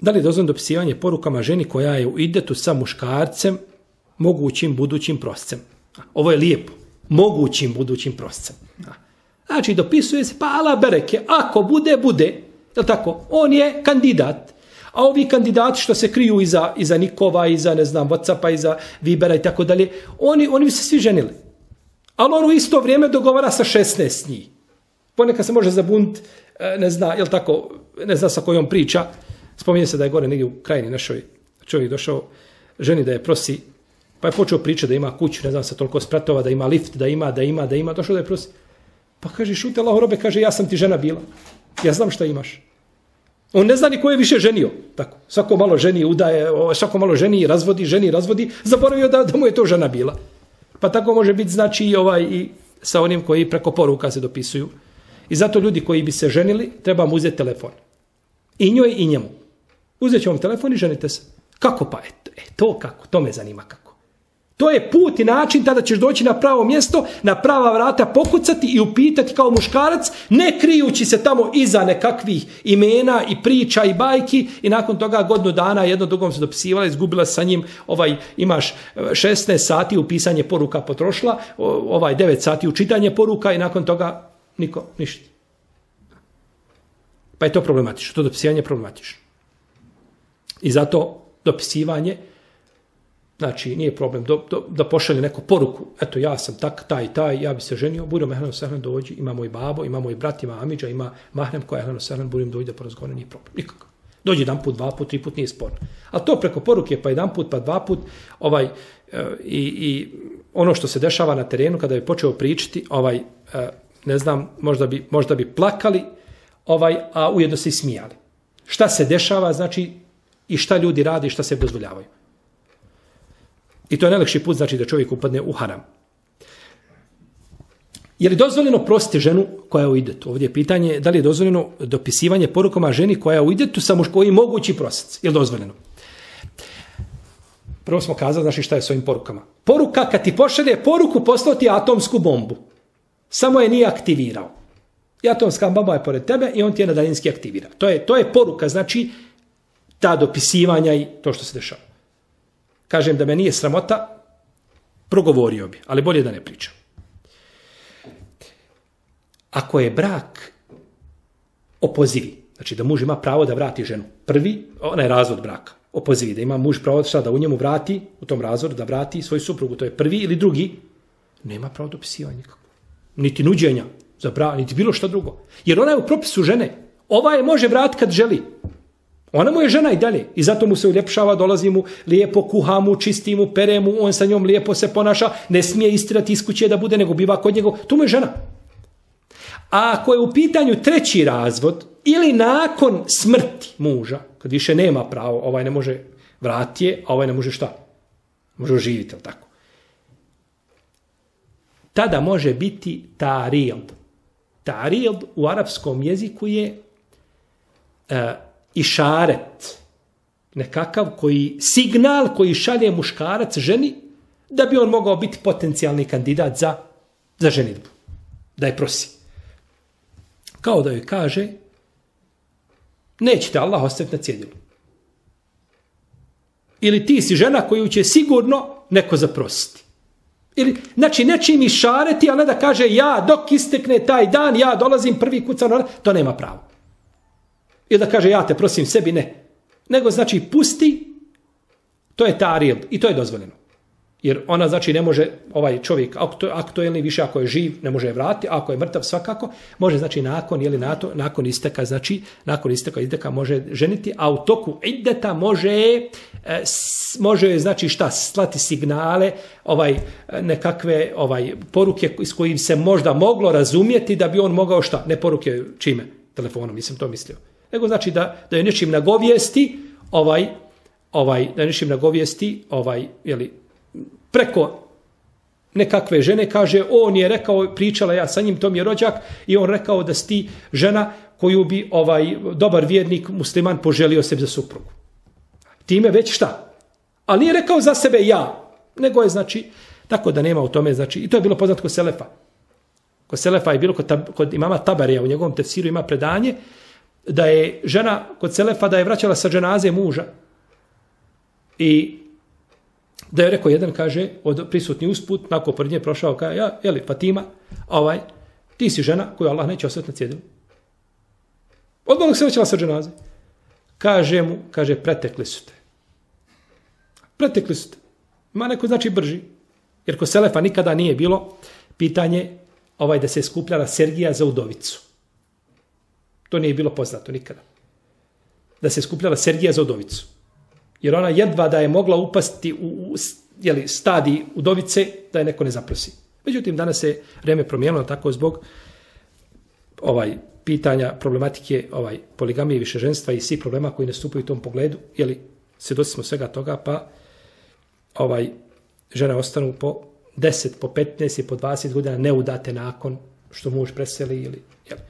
Da li je dozvoljeno dopisivanje porukama ženi koja je u idetu sa muškarcem, mogućim budućim proscem? Ovo je lijepo. Mogućim budućim proscem. Znači, dopisuje se, pa ala bereke, ako bude, bude. Je tako? On je kandidat. A ovi kandidati što se kriju iza, iza Nikova, iza, ne znam, Whatsappa, iza Vibera i tako dalje, oni, oni bi se svi ženili. Ali on u isto vrijeme dogovara sa 16 njih. Ponekad se može zabunt, e, ne zna, je tako, ne zna sa kojom priča. Spominje se da je gore negdje u krajini našoj čovjek došao, ženi da je prosi, pa je počeo pričati da ima kuću, ne znam sa toliko spratova, da ima lift, da ima, da ima, da ima, došao da je prosi. Pa kaže, šute Allaho robe, kaže, ja sam ti žena bila. Ja znam šta imaš. On ne zna ni ko je više ženio. Tako. Svako malo ženi udaje, svako malo ženi razvodi, ženi razvodi, zaboravio da, da mu je to žena bila. Pa tako može biti znači i ovaj i sa onim koji preko poruka se dopisuju. I zato ljudi koji bi se ženili, treba mu uzeti telefon. I njoj i njemu. Uzet ću vam telefon i ženite se. Kako pa? E, e, to kako? To me zanima kako. To je put i način tada ćeš doći na pravo mjesto, na prava vrata pokucati i upitati kao muškarac, ne krijući se tamo iza nekakvih imena i priča i bajki i nakon toga godinu dana jedno drugom se dopisivala, izgubila sa njim, ovaj imaš e, 16 sati u pisanje poruka potrošila, ovaj 9 sati u čitanje poruka i nakon toga niko, ništa. Pa je to problematično, to dopisivanje je problematično. I zato dopisivanje, Znači, nije problem do, do, da pošalje neku poruku. Eto, ja sam tak, taj, taj, ja bi se ženio, budem Ehlenu Sehlen dođi, ima moj babo, ima moj brat, ima Amidža, ima Mahrem koja je Ehlenu Sehlen, budem dođi da porazgovore, nije problem. Nikako. Dođi jedan put, dva put, tri put, nije sporno. Ali to preko poruke, pa jedan put, pa dva put, ovaj, eh, i, i ono što se dešava na terenu, kada je počeo pričati, ovaj, eh, ne znam, možda bi, možda bi plakali, ovaj, a ujedno se i smijali. Šta se dešava, znači, i šta ljudi radi, i šta se dozvoljavaju. I to je najlakši put, znači da čovjek upadne u haram. Je li dozvoljeno prostiti ženu koja je u idetu? Ovdje je pitanje da li je dozvoljeno dopisivanje porukama ženi koja je u idetu sa muškoj mogući prosjec. Je li dozvoljeno? Prvo smo kazali, znači šta je s ovim porukama. Poruka, kad ti pošalje poruku, poslao ti atomsku bombu. Samo je nije aktivirao. I atomska bomba je pored tebe i on ti je na daljinski aktivira. To je, to je poruka, znači ta dopisivanja i to što se dešava kažem da me nije sramota, progovorio bi, ali bolje da ne pričam. Ako je brak opozivi, znači da muž ima pravo da vrati ženu, prvi, onaj razvod braka, opozivi, da ima muž pravo šta, da u njemu vrati, u tom razvodu, da vrati svoju suprugu, to je prvi ili drugi, nema pravo dopisivanja nikako. Niti nuđenja za brak, niti bilo što drugo. Jer ona je u propisu žene. Ova je može vratiti kad želi. Ona mu je žena i dalje. I zato mu se uljepšava, dolazi mu lijepo, kuha mu, čisti mu, pere mu, on sa njom lijepo se ponaša, ne smije istirati iz kuće da bude, nego biva kod njega. Tu mu je žena. A ako je u pitanju treći razvod, ili nakon smrti muža, kad više nema pravo, ovaj ne može vratije, a ovaj ne može šta? Može oživiti, ali tako? Tada može biti tarild. Tarild u arapskom jeziku je uh, i šaret, nekakav koji, signal koji šalje muškarac ženi, da bi on mogao biti potencijalni kandidat za, za ženitbu. Da je prosi. Kao da joj kaže, nećete Allah ostaviti na cjedilu. Ili ti si žena koju će sigurno neko zaprositi. Ili, znači, neće mi šareti, ali ne da kaže, ja, dok istekne taj dan, ja dolazim prvi kucan, ono, to nema pravo. Ili da kaže ja te prosim sebi, ne. Nego znači pusti, to je taril i to je dozvoljeno. Jer ona znači ne može, ovaj čovjek aktuelni više ako je živ, ne može je vratiti, ako je mrtav svakako, može znači nakon, ili nato, nakon isteka, znači nakon isteka isteka može ženiti, a u toku ideta može, e, može znači šta, slati signale, ovaj nekakve ovaj poruke s kojim se možda moglo razumjeti da bi on mogao šta, ne poruke čime, telefonom, mislim to mislio nego znači da da je nečim nagovijesti ovaj ovaj da je nečim nagovijesti ovaj je li preko nekakve žene kaže on je rekao pričala ja sa njim to mi je rođak i on rekao da sti žena koju bi ovaj dobar vjernik musliman poželio sebi za suprugu. Time već šta? Ali nije rekao za sebe ja nego je znači tako da nema u tome znači i to je bilo poznato kod Selefa. Kod Selefa je bilo kod, kod imama Tabarija u njegovom tefsiru ima predanje da je žena kod Selefa da je vraćala sa dženaze muža i da je rekao jedan, kaže, od prisutni usput, nakon pored nje prošao, kaže, ja, jeli, Fatima, ovaj, ti si žena koju Allah neće osveti na cjedilu. Odmah se vraćala sa dženaze. Kaže mu, kaže, pretekli su te. Pretekli su te. Ma neko znači brži. Jer kod Selefa nikada nije bilo pitanje ovaj da se skupljala Sergija za udovicu. To nije bilo poznato nikada. Da se skupljala Sergija za udovicu. Jer ona jedva da je mogla upasti u, u jeli, stadi udovice da je neko ne zaprosi. Međutim, danas se vreme promijenilo tako zbog ovaj pitanja problematike ovaj poligamije višeženstva i svi problema koji nastupaju u tom pogledu, jeli, se smo svega toga, pa ovaj žene ostanu po 10, po 15 i po 20 godina neudate nakon što muž preseli ili jeli.